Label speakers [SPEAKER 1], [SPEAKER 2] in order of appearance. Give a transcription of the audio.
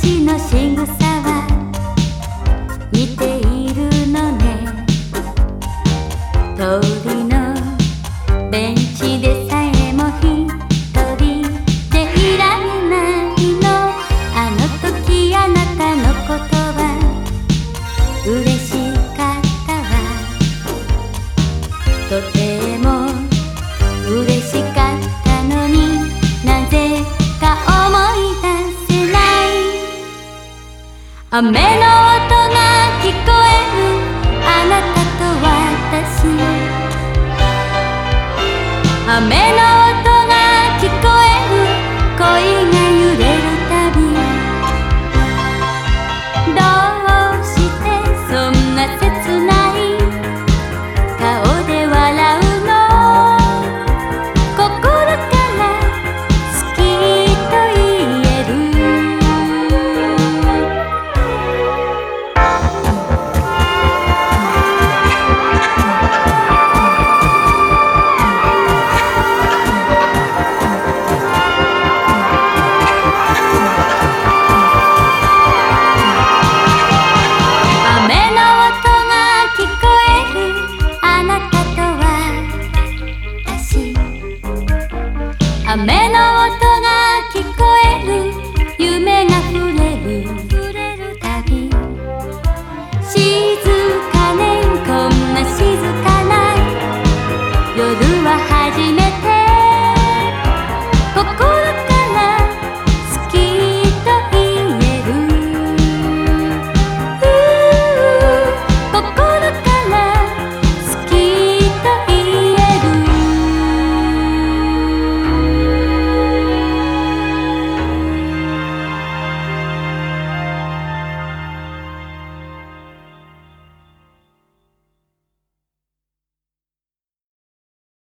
[SPEAKER 1] ちの仕草は似ているのね。通りのベンチでさえも一人でいられないの。あの時あなたのことは嬉しかったわ。雨の